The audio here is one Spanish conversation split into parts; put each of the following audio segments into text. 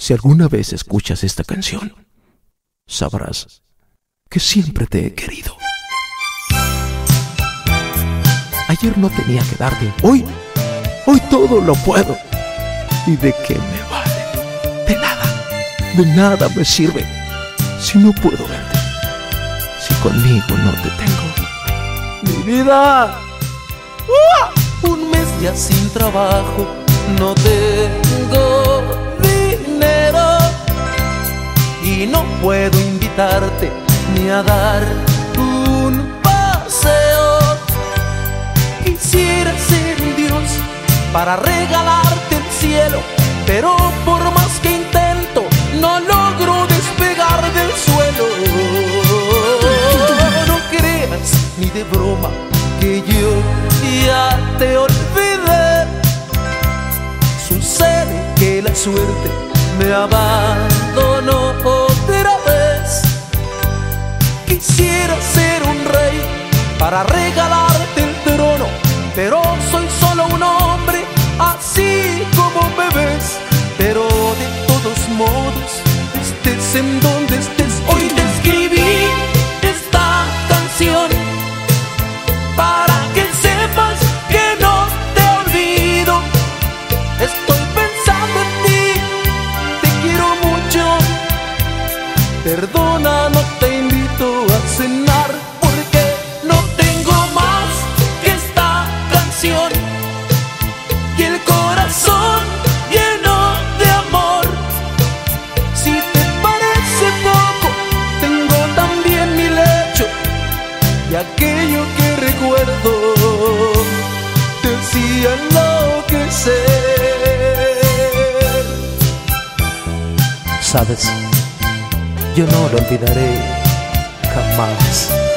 Si alguna vez escuchas esta canción, sabrás que siempre te he querido. Ayer no tenía que darte, hoy, hoy todo lo puedo. ¿Y de qué me vale? De nada, de nada me sirve si no puedo verte, si conmigo no te tengo. Mi vida. Un mes ya sin trabajo, no tengo y no puedo invitarte ni a dar un paseo. Quisiera ser Dios para regalarte el cielo, pero por más que intento, no logro despegar del suelo. No creas ni de broma que yo ya te olvidé. Sucede que la suerte me abandonó para regalarte el trono, pero soy solo un hombre, así como me. Pero de todos modos, estés en donde estés, Sabes, yo no lo olvidaré jamás.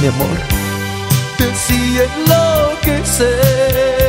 Mi amor? te hacía enloquecer.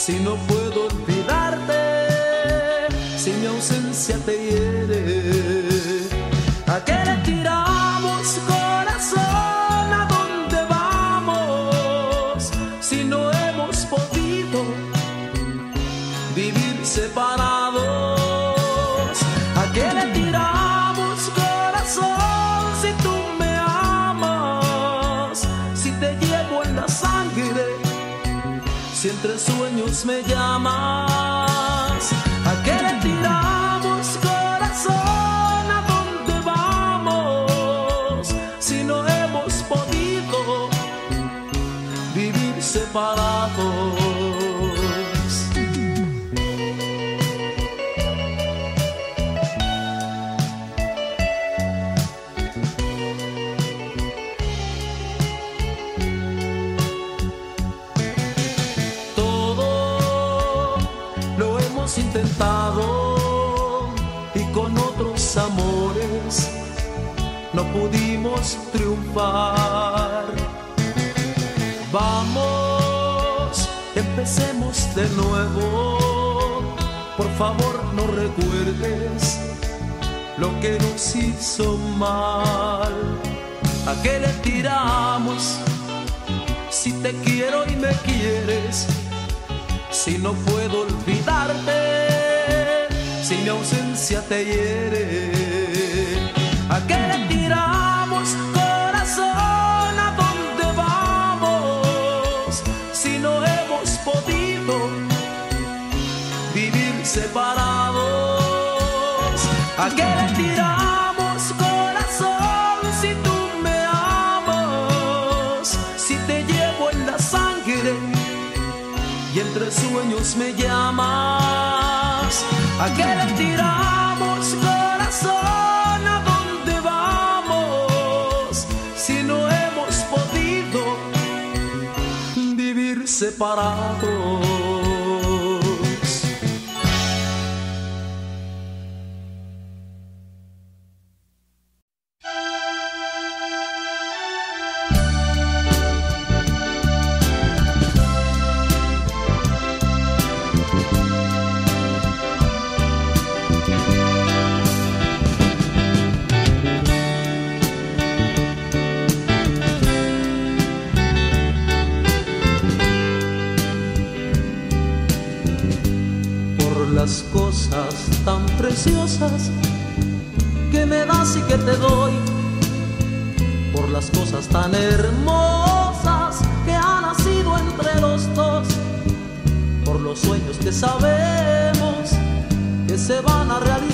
Si no puedo olvidarte, si mi ausencia te hiere, entre sueños me llamas, triunfar. Vamos, empecemos de nuevo. Por favor, no recuerdes lo que nos hizo mal. ¿A qué le tiramos? Si te quiero y me quieres, si no puedo olvidarte, si mi ausencia te hiere, ¿a qué le tiramos? separados. Ah. ¿A qué le tiramos corazón si tú me amas? Si te llevo en la sangre y entre sueños me llamas. Ah. ¿A qué le tiramos corazón? ¿A dónde vamos? Si no hemos podido vivir separados. se van a realizar.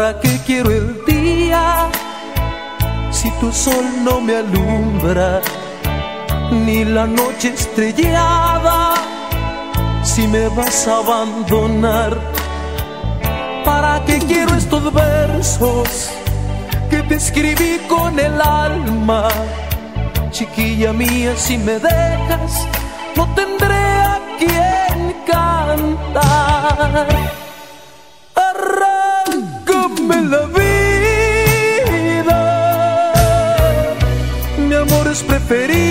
¿Para qué quiero el día si tu sol no me alumbra? Ni la noche estrellada si me vas a abandonar. ¿Para qué quiero estos versos que te escribí con el alma? Chiquilla mía, si me dejas, no tendré a quien cantar. Preferible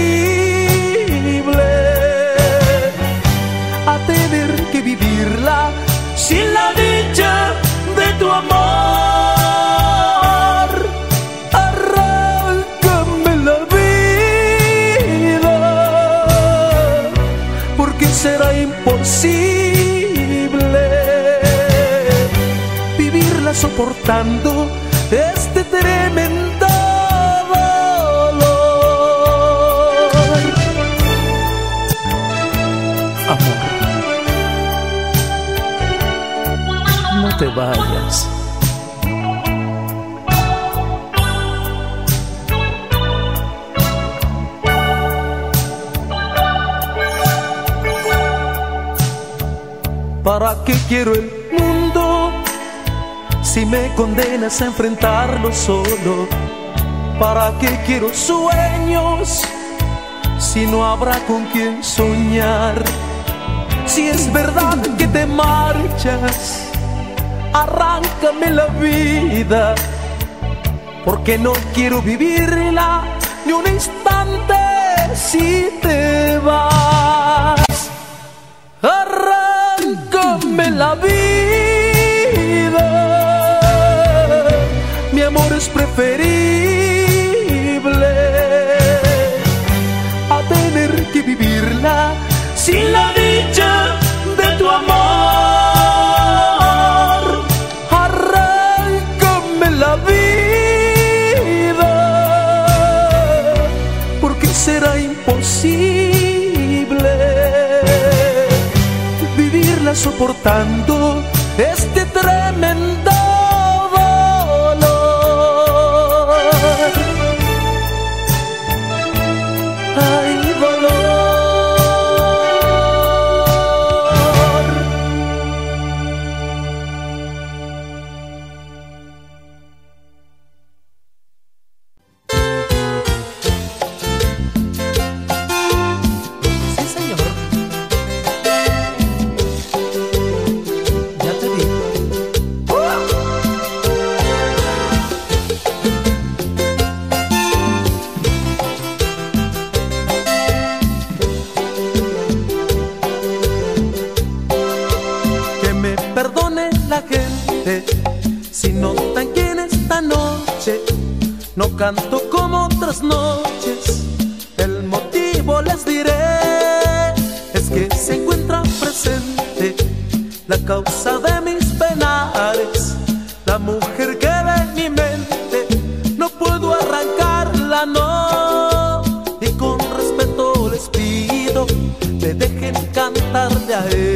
a tener que vivirla sin la dicha de tu amor. Arráncame la vida, porque será imposible vivirla soportando ¿Para qué quiero el mundo si me condenas a enfrentarlo solo? ¿Para qué quiero sueños si no habrá con quien soñar? Si es verdad que te marchas, arráncame la vida, porque no quiero vivirla ni un instante si te vas. Arráncame la vida, mi amor es preferible a tener que vivirla sin la dicha soportando canto como otras noches. El motivo les diré es que se encuentra presente la causa de mis penares, la mujer que ve mi mente. No puedo arrancarla, no. Y con respeto les pido, me dejen cantarle a ella,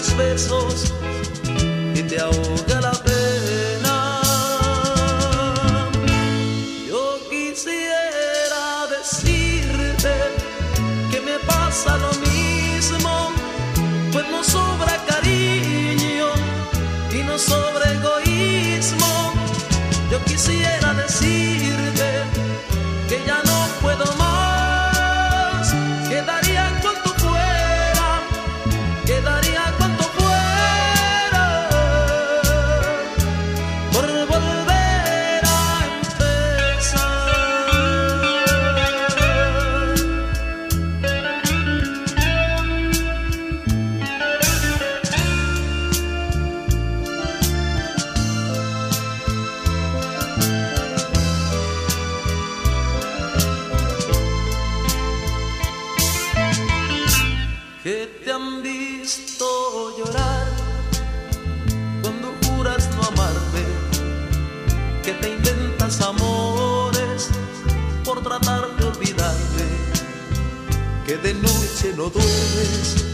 mis besos han visto llorar cuando juras no amarte, que te inventas amores por tratar de olvidarte, que de noche no duermes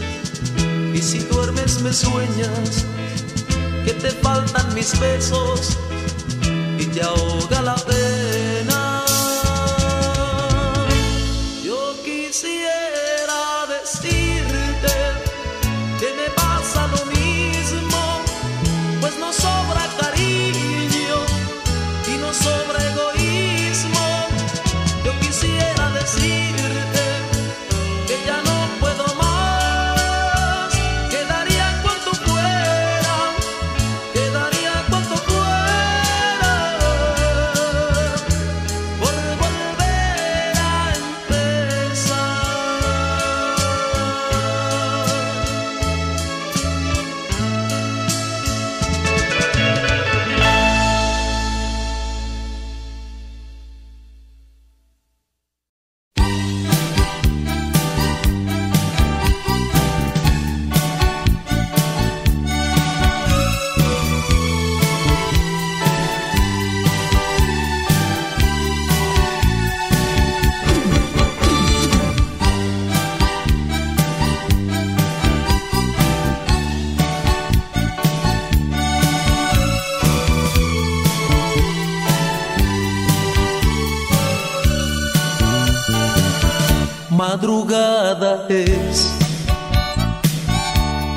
y si duermes me sueñas, que te faltan mis besos y te ahoga la vez.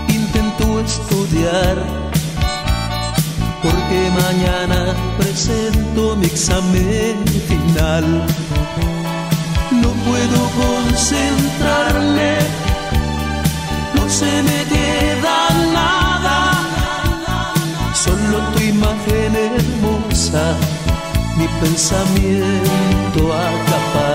Intento estudiar porque mañana presento mi examen final. No puedo concentrarme, no se me queda nada, solo tu imagen hermosa, mi pensamiento acapara.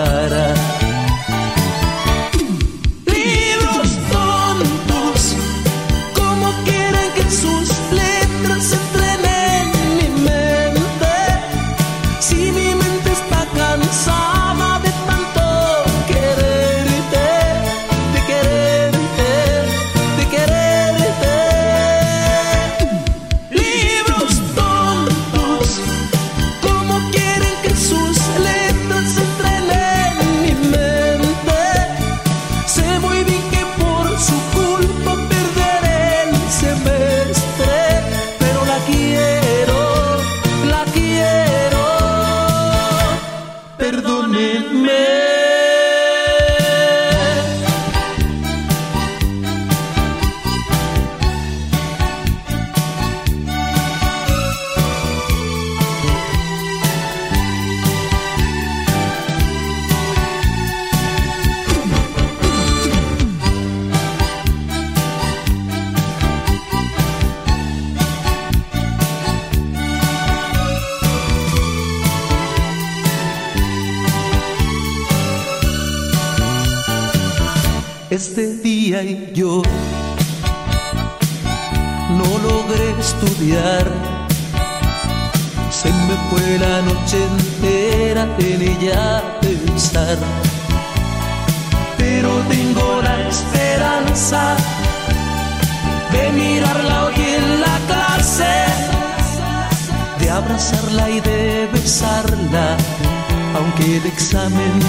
Que el examen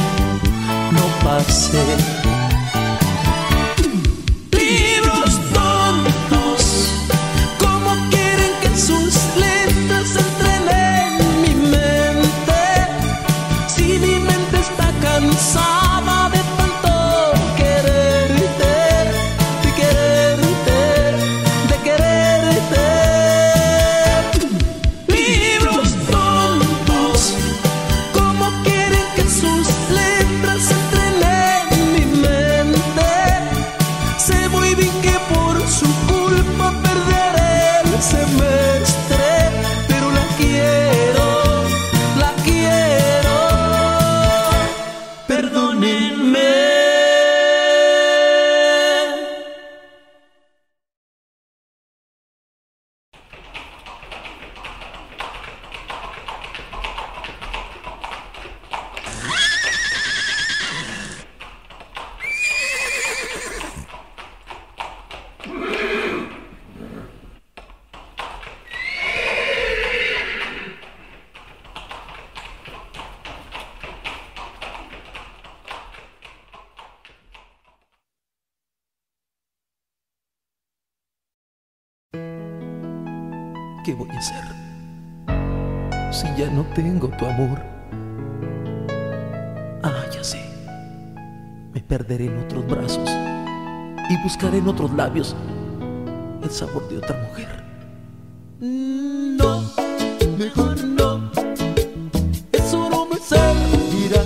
no pase. sabor de otra mujer. No, mejor no, eso no me servirá.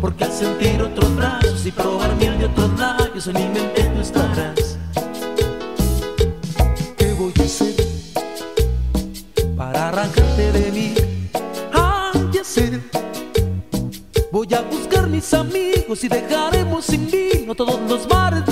Porque al sentir otros brazos y probar miel de otros labios en mi mente tú estarás. ¿Qué voy a hacer para arrancarte de mí? Hay hacer. Voy a buscar mis amigos y dejaremos sin vino todos los bares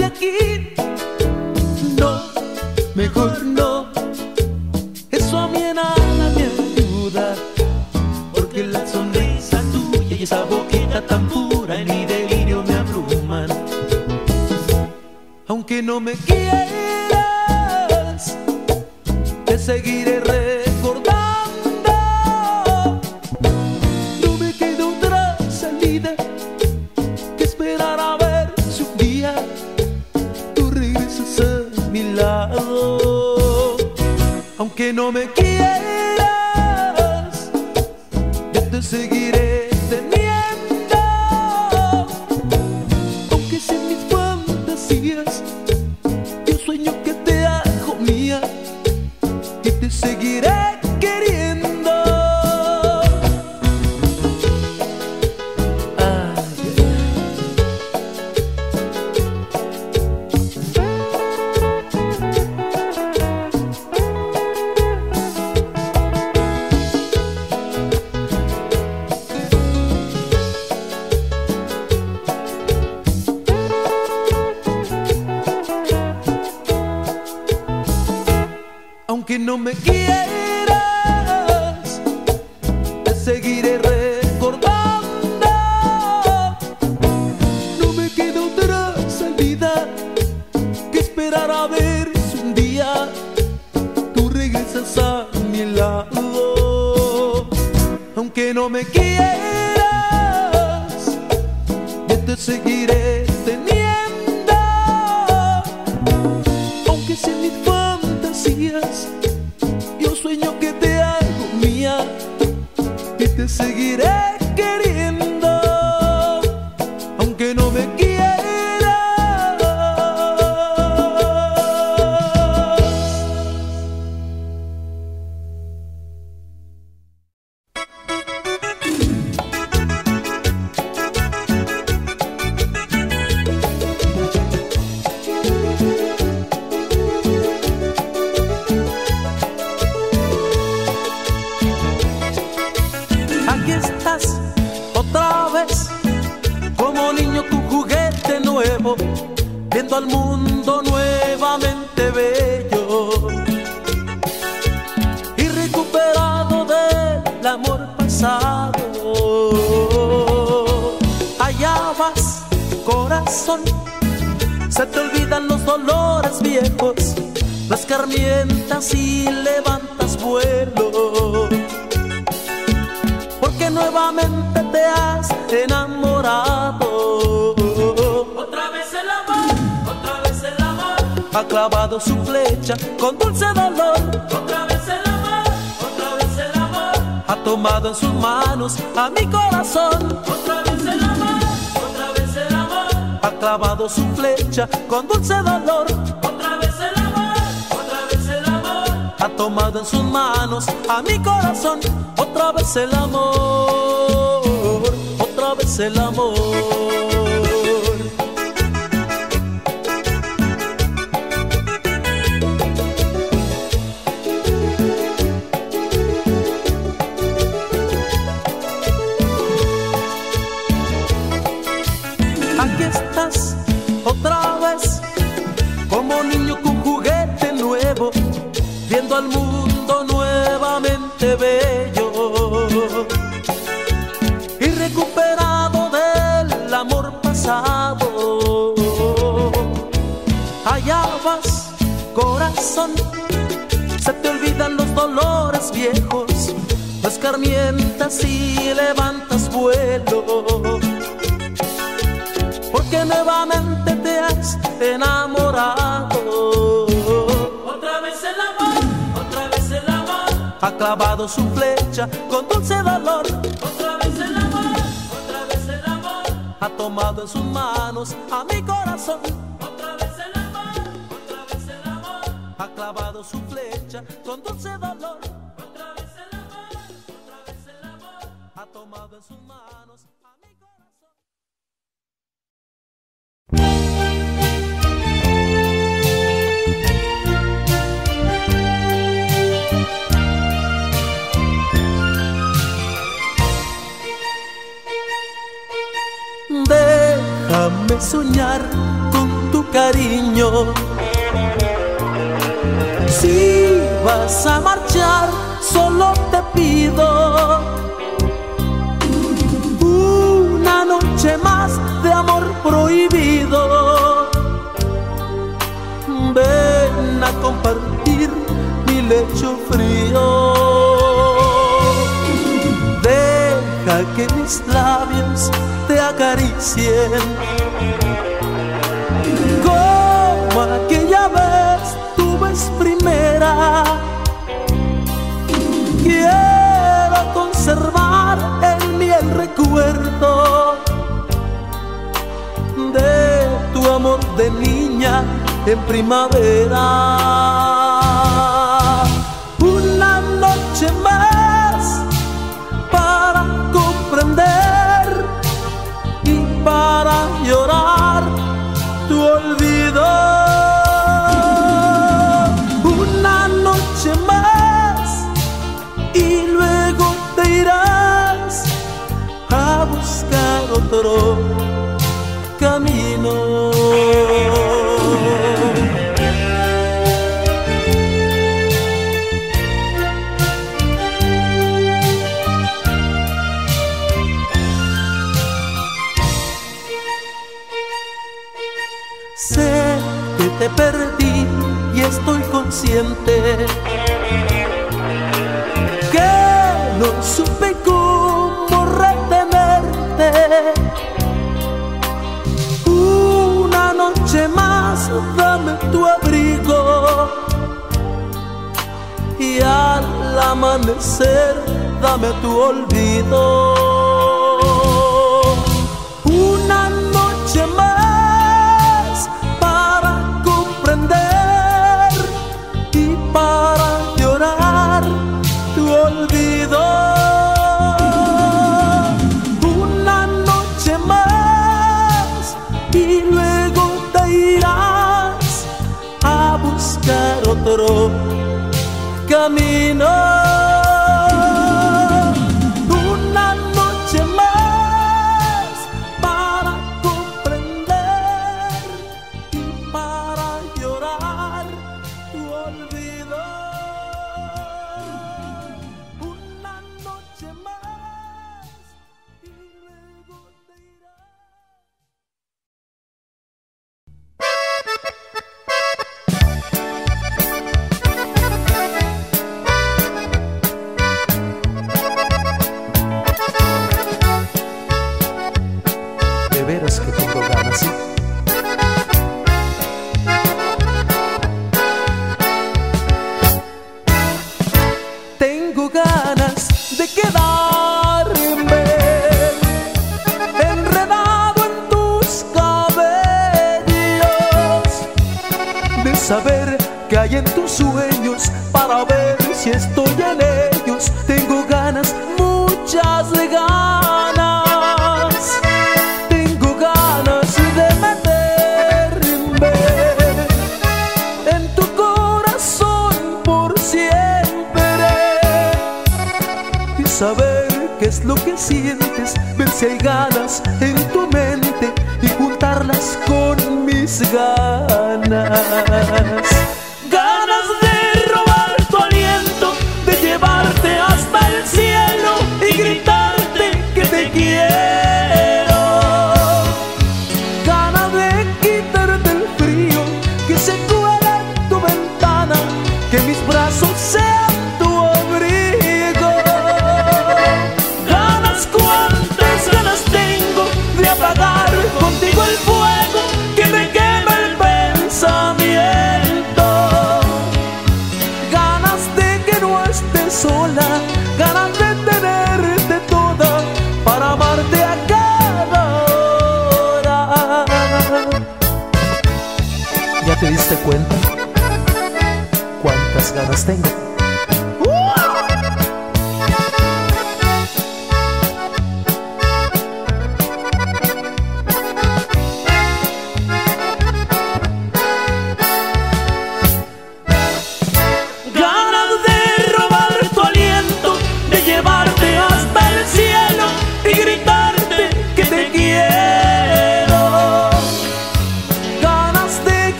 que te hago mía y te seguiré. Manos a mi corazón. otra vez el amor, otra vez el amor, Ha clavado su flecha con dulce dolor. otra vez el amor, otra vez el amor, Ha tomado en sus manos a mi corazón. Otra vez el amor, otra vez el amor. Viendo al mundo nuevamente bello y recuperado del amor pasado. Allá vas, corazón, se te olvidan los dolores viejos, escarmientas y levantas vuelo porque nuevamente te has enamorado. Ha clavado su flecha con dulce dolor, otra vez el amor, otra vez el amor, ha tomado en sus manos a mi corazón, otra vez el amor, otra vez el amor, ha clavado su flecha con dulce dolor, otra vez el amor, otra vez el amor. ha tomado en sus manos Déjame soñar con tu cariño. Si vas a marchar, solo te pido una noche más de amor prohibido. Ven a compartir mi lecho frío. Que mis labios te acaricien. Como aquella vez tu vez primera. Quiero conservar en mí el recuerdo de tu amor de niña en primavera. Te perdí y estoy consciente que no supe cómo retenerte. Una noche más dame tu abrigo y al amanecer dame tu olvido.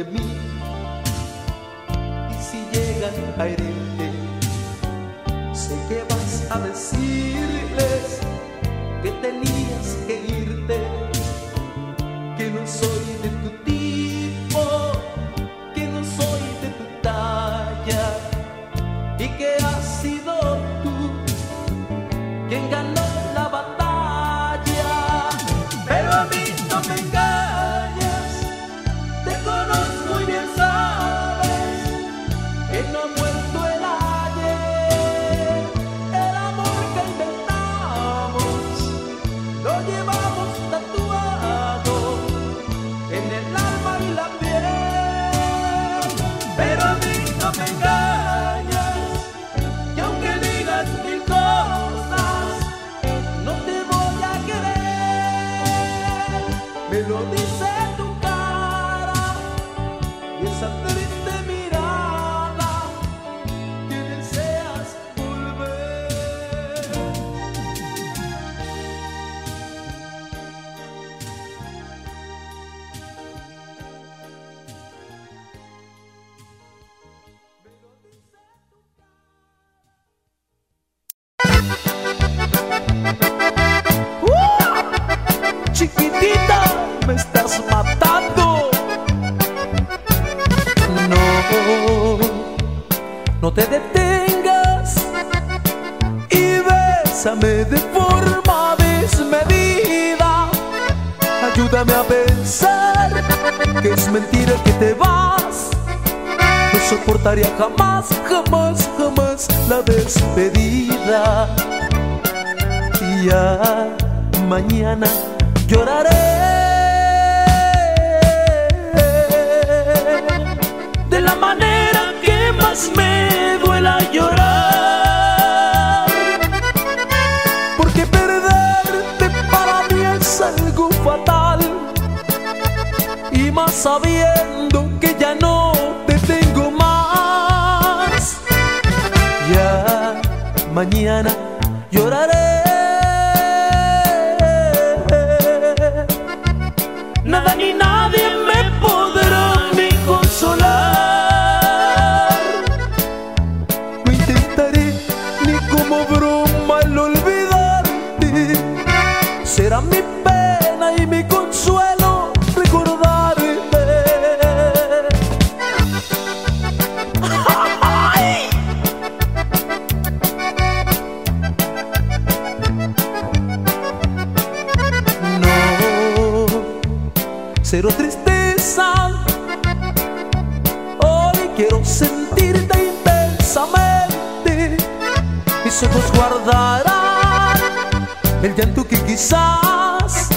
Hablen de de mí. gana Quiero sentirte intensamente. Mis ojos guardarán el llanto que quizás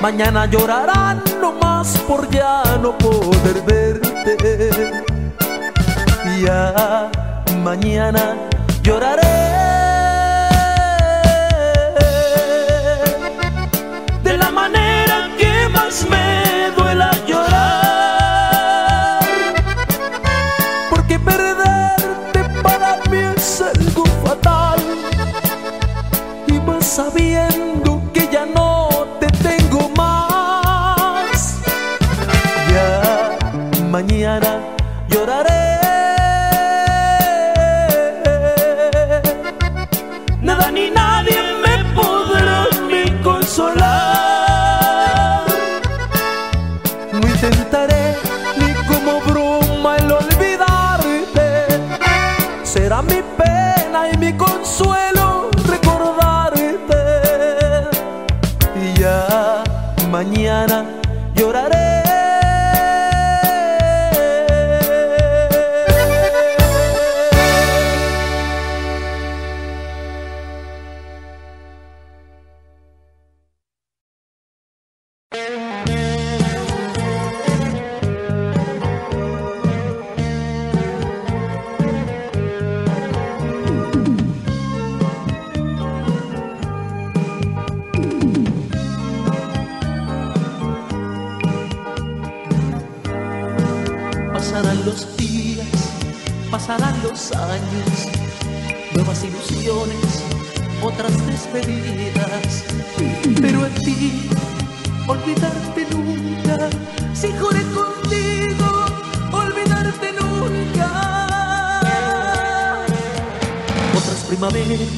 mañana llorarán no más por ya no poder verte. Ya mañana lloraré si juré contigo olvidarte nunca. Otras primaveras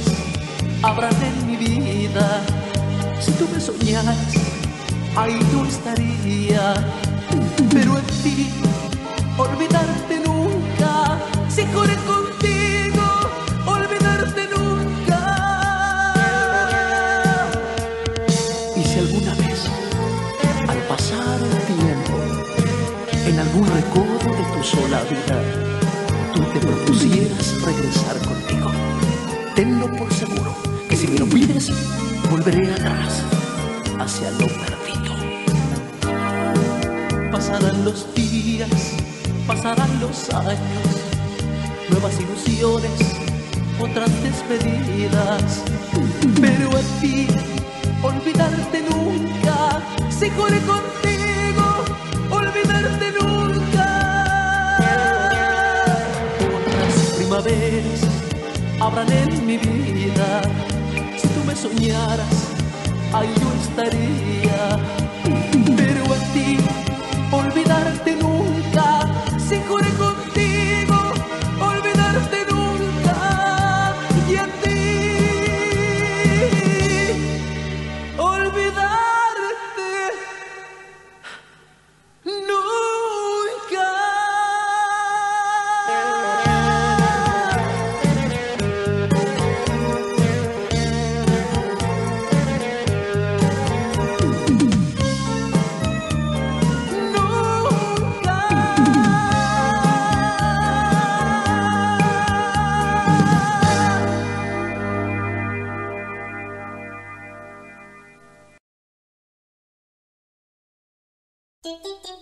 habrán en mi vida, si tú me soñaras, ahí tú estaría, pero en ti olvidarte propusieras regresar contigo. Tenlo por seguro que si me lo pides, volveré atrás hacia lo perdido. Pasarán los días, pasarán los años, nuevas ilusiones, otras despedidas. Pero a ti, olvidarte nunca, se corre con en mi vida. Si tú me soñaras, ahí yo estaría 叮叮叮。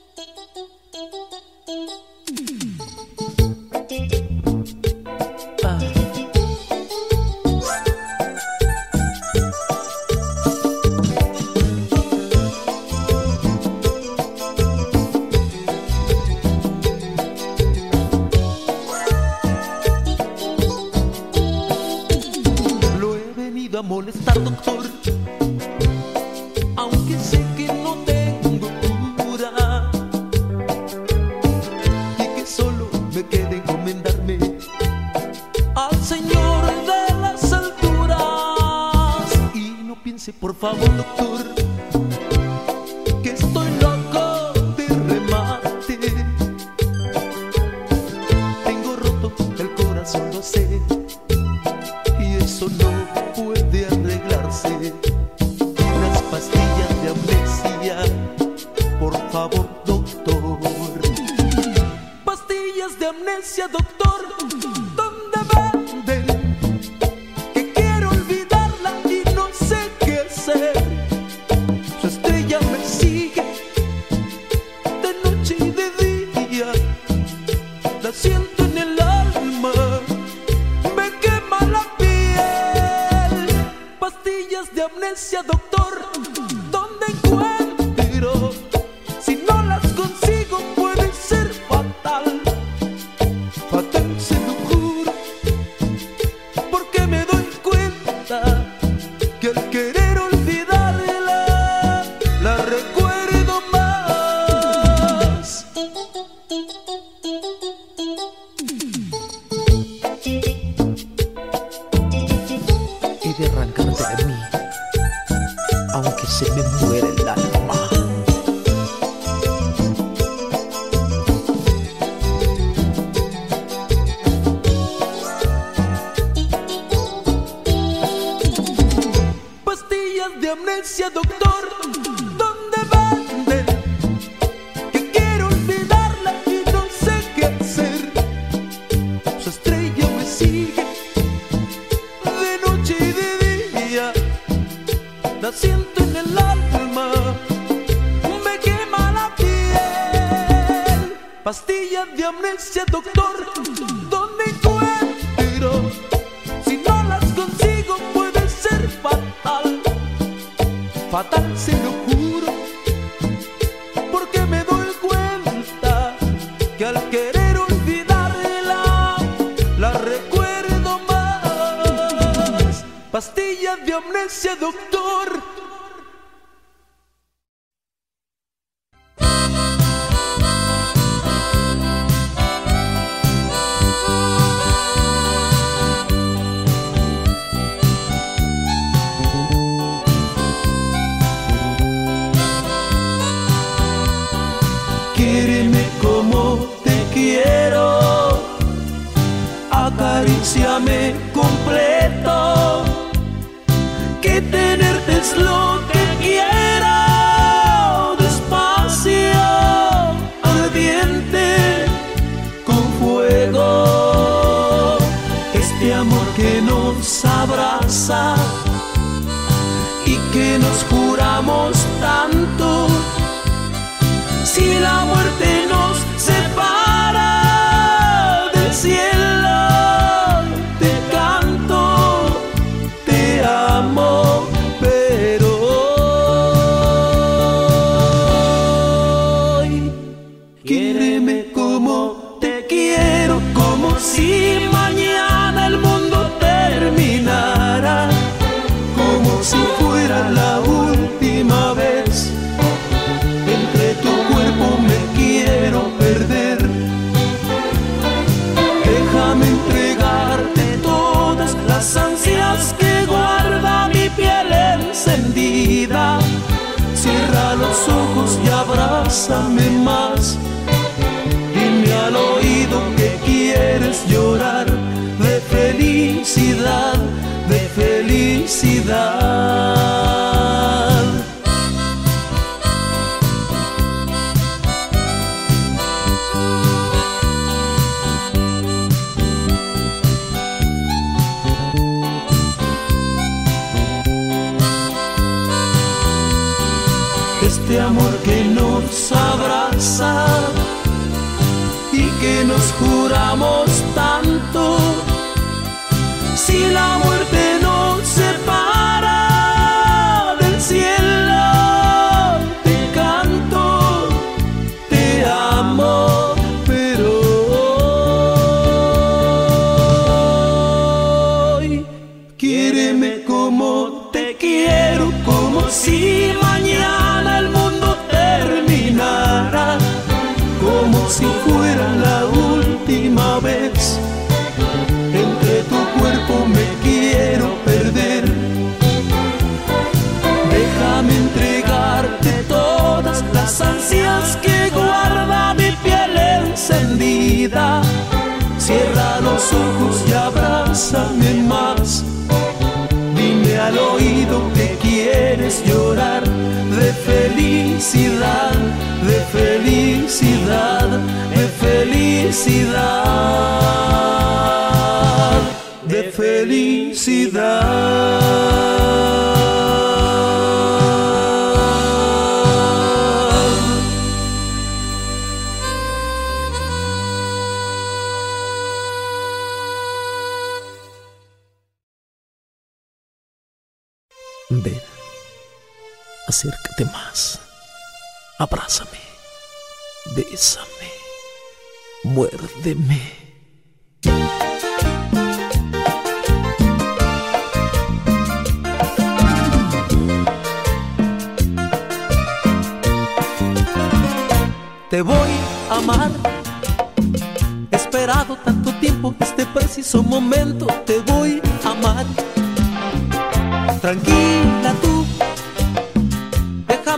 Se me muere el alma. Quieres llorar de felicidad, de felicidad, de felicidad, de felicidad. Acércate más, abrázame, bésame, muérdeme. Te voy a amar. Esperado tanto tiempo este preciso momento. Te voy a amar. Tranquila tú.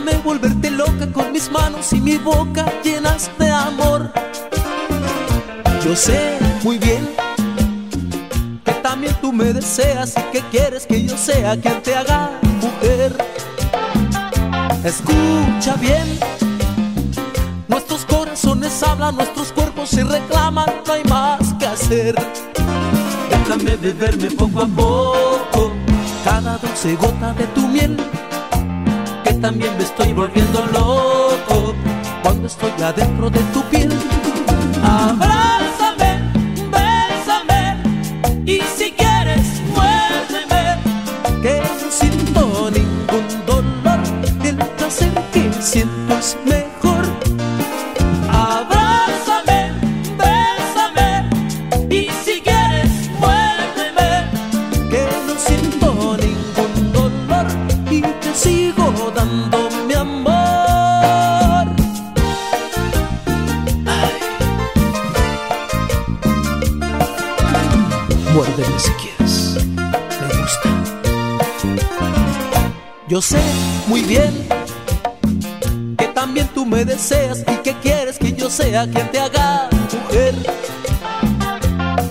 Déjame volverte loca con mis manos y mi boca llenas de amor. Yo sé muy bien que también tú me deseas y que quieres que yo sea quien te haga mujer. Escucha bien. Nuestros corazones hablan, nuestros cuerpos se reclaman, no hay más que hacer. Déjame beberme poco a poco cada dulce gota de tu miel, también me estoy volviendo loco cuando estoy adentro de tu piel. Abrázame, bésame y si quieres muérdeme, que siento ningún dolor, el placer que siento es sea quien te haga mujer.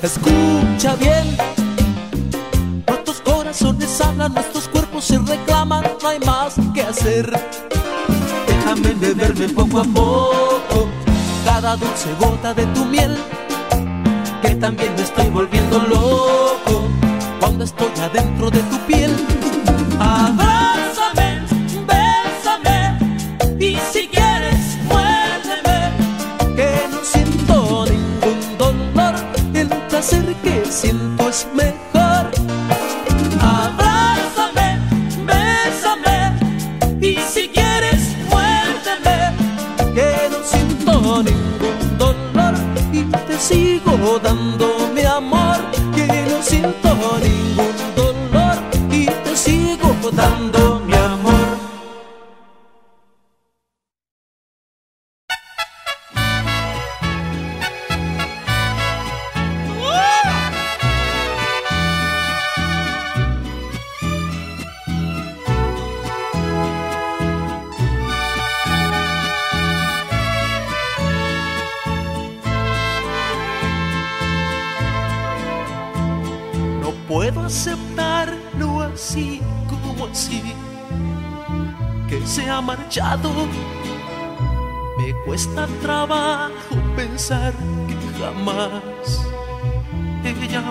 Escucha bien, nuestros corazones hablan, nuestros cuerpos se reclaman, no hay más que hacer. Déjame beberme poco a poco cada dulce gota de tu miel, que también me estoy volviendo loco cuando estoy adentro de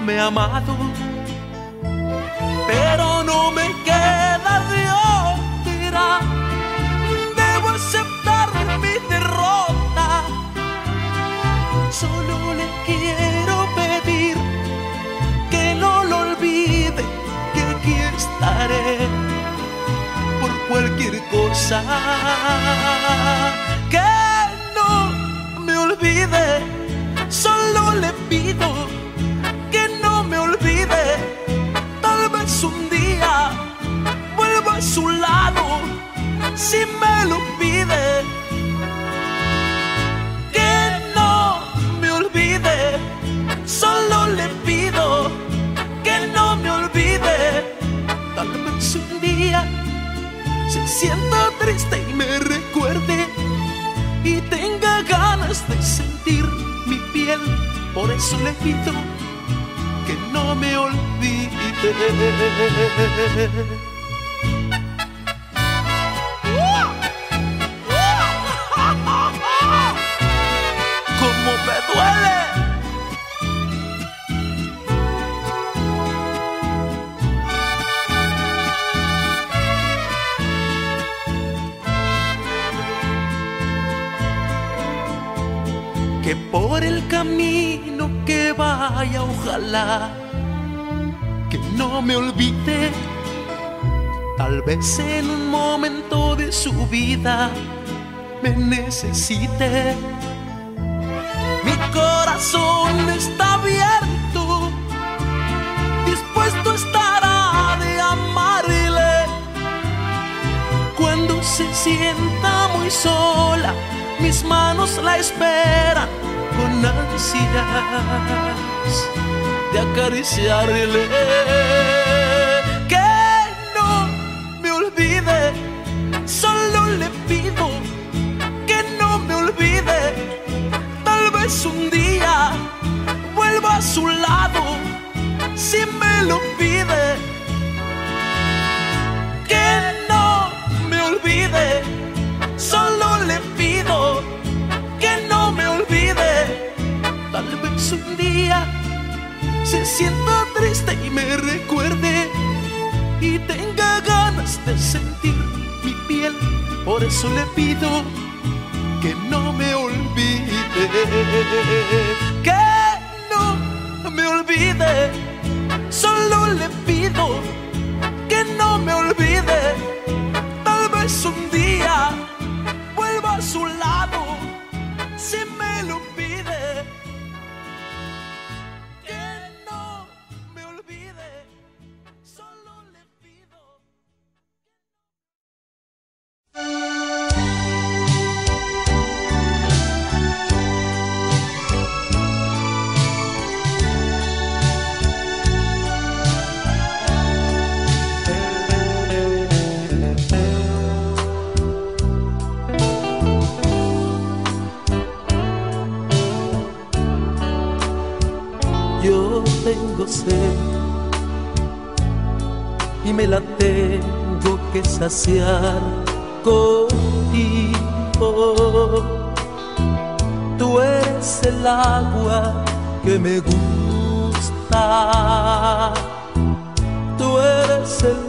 me amado, pero no me queda de otra. Debo aceptar mi derrota. Solo le quiero pedir que no lo olvide, que aquí estaré por cualquier cosa. Que no me olvide, solo le pido si me lo pide. Que no me olvide, solo le pido que no me olvide. Tal vez un día se sienta triste y me recuerde y tenga ganas de sentir mi piel. Por eso le pido que no me olvide. Ojalá que no me olvide. Tal vez en un momento de su vida me necesite. Mi corazón está abierto, dispuesto estará de amarle. Cuando se sienta muy sola, mis manos la esperan con ansias de acariciarle. Que no me olvide, solo le pido que no me olvide. Tal vez un día vuelva a su lado si me lo pide. Que no me olvide, solo le pido que no me olvide. Tal vez un día se sienta triste y me recuerde y tenga ganas de sentir mi piel. Por eso le pido que no me olvide, que no me olvide. Solo le pido que no me olvide. Tal vez un día vuelva a su lado si me lo pide. Y me la tengo que saciar contigo. Tú eres el agua que me gusta. Tú eres el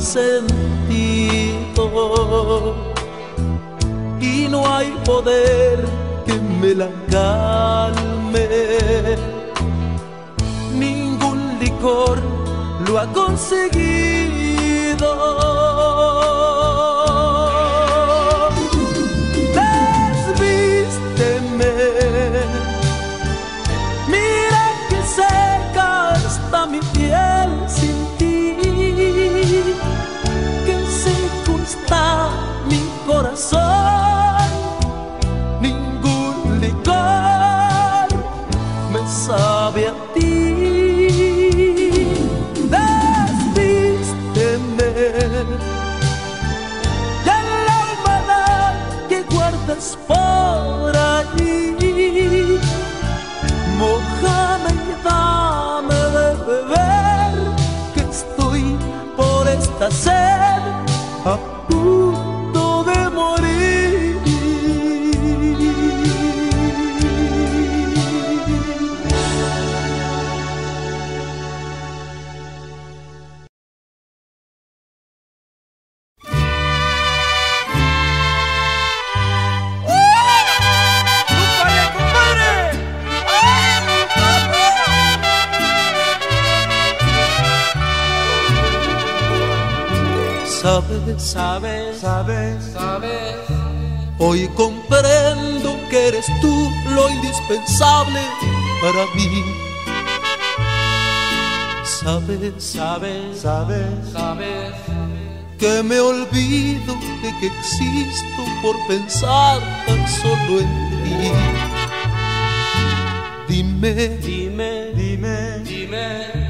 send que me olvido de que existo por pensar tan solo en ti. Dime, dime, dime, dime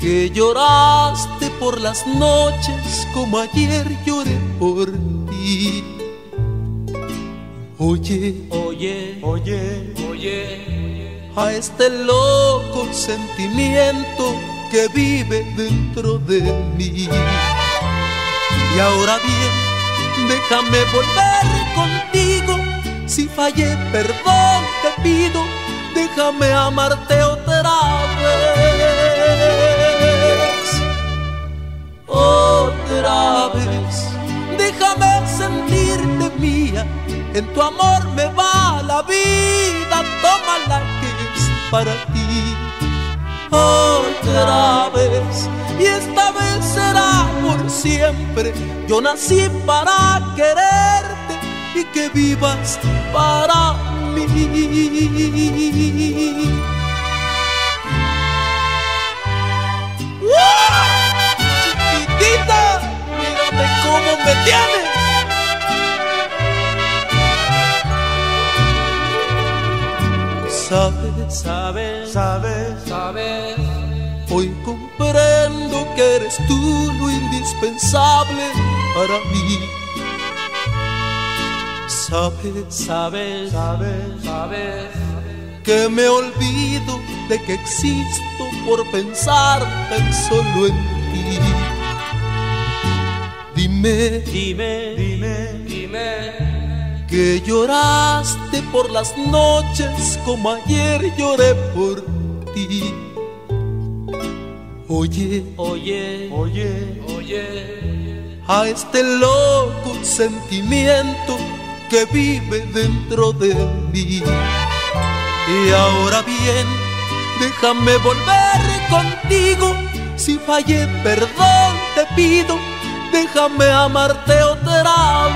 que lloraste por las noches como ayer lloré por ti. Oye, oye, oye, oye, a este loco sentimiento que vive dentro de mí. Y ahora bien, déjame volver contigo. Si fallé, perdón te pido. Déjame amarte otra vez. Otra vez. Déjame sentirte mía. En tu amor me va la vida. Toma la que es para ti. Otra vez siempre. Yo nací para quererte y que vivas para mí. Chiquitita, mírame cómo me tienes. Sabes, sabes, sabes, sabes Hoy comprendo que eres tú lo indispensable para mí. Sabes, sabes, sabes, sabes que me olvido de que existo por pensar tan solo en ti. Dime, dime, dime, dime que lloraste por las noches como ayer lloré por ti. Oye, oye, oye, oye, a este loco sentimiento que vive dentro de mí. Y ahora bien, déjame volver contigo. Si fallé, perdón te pido. Déjame amarte otra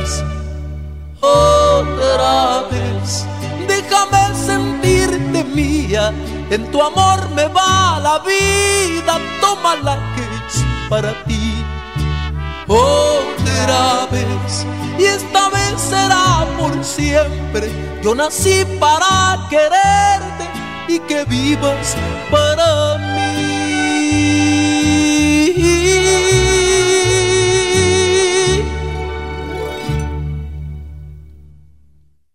vez. Otra vez, déjame sentirte mía en tu amor me va la vida, toma la que es para ti. Otra vez, y esta vez será por siempre. Yo nací para quererte y que vivas para mí.